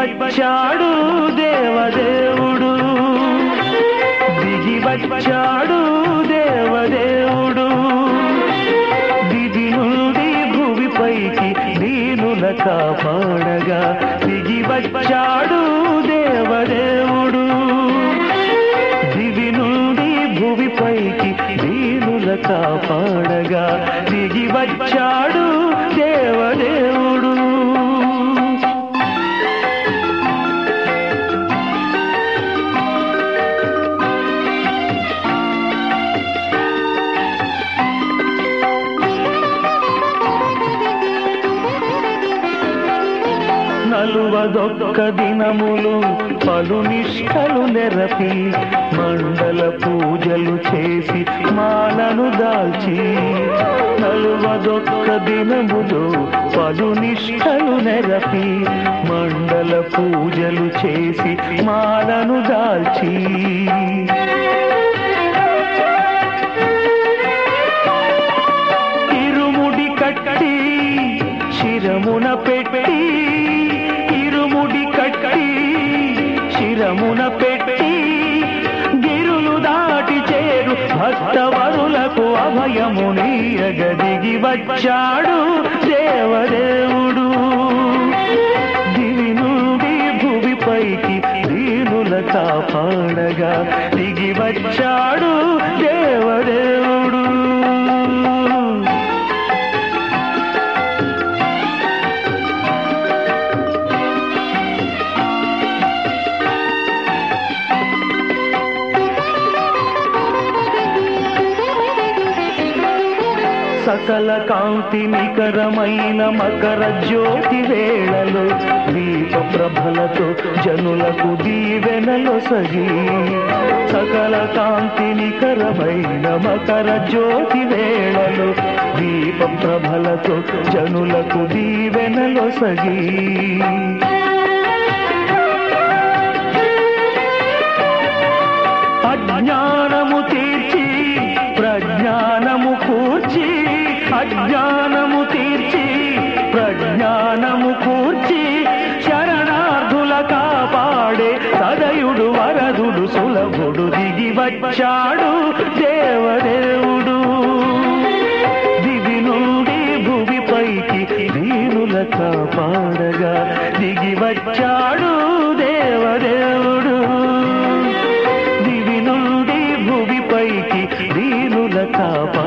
వచ్చాడు దేవదేవుడు. దిగి వచ్చాడు దేవదేవుడు. దిగి నుండి భూమిపైకి దీనుల కాపాడగా దిగి వచ్చాడు దేవదేవుడు. కలువదొక్క దినములు పలు నిష్ఠలు నెరపి మండల పూజలు చేసి మాలను దాల్చి కలువదొక్క దినములు పలు నిష్ఠలు నెరపి మండల పూజలు చేసి మాలను దాల్చి ఇరుముడి కట్టి శిరమున పెట్టి శిరమున పెట్టి గిరులు దాటి చేరు. భక్తవరులకు అభయమునీయగ దిగి వచ్చాడు దేవదేవుడు. దివి నుండి భూమిపైకి దీనుల కాపాడగా దిగి వచ్చాడు దేవదేవుడు. సకల కాంతి నికరమైన మకర జ్యోతి వేళలో దీప ప్రభలతో జనులకు దీవెనలో సగి సకల కాంతి నికరమైన మకర జ్యోతి వేళలో దీప ప్రభలతో జనులకు దీవెనలో అజ్ఞానము తీర్చి ప్రజ్ఞానము కూర్చి శరణార్థుల కాపాడే సదయుడు వరదుడు సులభుడు దిగి వచ్చాడు దేవదేవుడు. దివి నుండి భూమిపైకి దీనుల కాపాడగా దిగి వచ్చాడు దేవదేవుడు. దివి నుండి భువిపైకి దీనుల కాపా